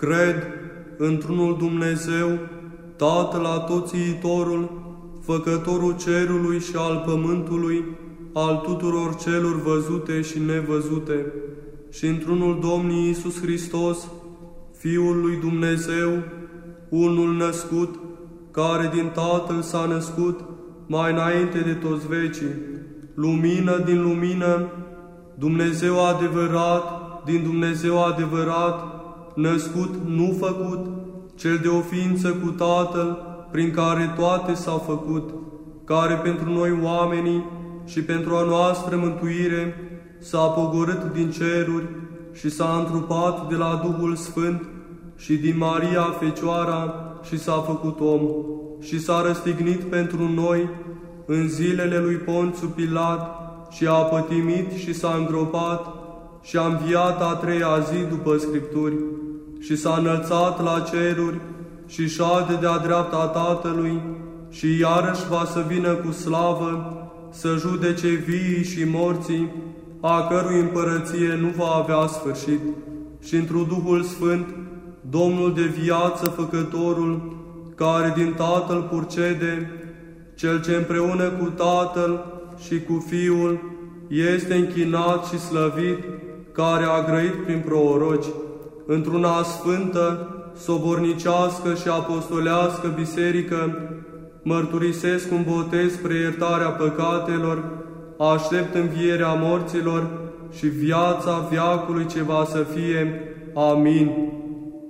Cred într-unul Dumnezeu, Tatăl Atoțiitorul, Făcătorul cerului și al pământului, al tuturor celor văzute și nevăzute, și într-unul Domnul Iisus Hristos, Fiul lui Dumnezeu, unul născut, care din Tatăl s-a născut mai înainte de toți vecii, lumină din lumină, Dumnezeu adevărat, din Dumnezeu adevărat, născut, nu făcut, cel de o ființă cu Tatăl, prin care toate s-au făcut, care pentru noi oamenii și pentru a noastră mântuire s-a pogorât din ceruri și s-a întrupat de la Duhul Sfânt și din Maria Fecioara și s-a făcut om și s-a răstignit pentru noi în zilele lui Ponțu Pilat și a pătimit și s-a îngropat și a înviat a treia zi după Scripturi și s-a înălțat la ceruri și șade de-a dreapta Tatălui și iarăși va să vină cu slavă să judece vii și morții, a cărui împărăție nu va avea sfârșit, și într Duhul Sfânt, Domnul de viață făcătorul, care din Tatăl purcede, cel ce împreună cu Tatăl și cu Fiul este închinat și slăvit, care a grăit prin proroci, într-una sfântă, sobornicească și apostolească biserică, mărturisesc un botez spre iertarea păcatelor, aștept învierea morților și viața viacului ce va să fie. Amin.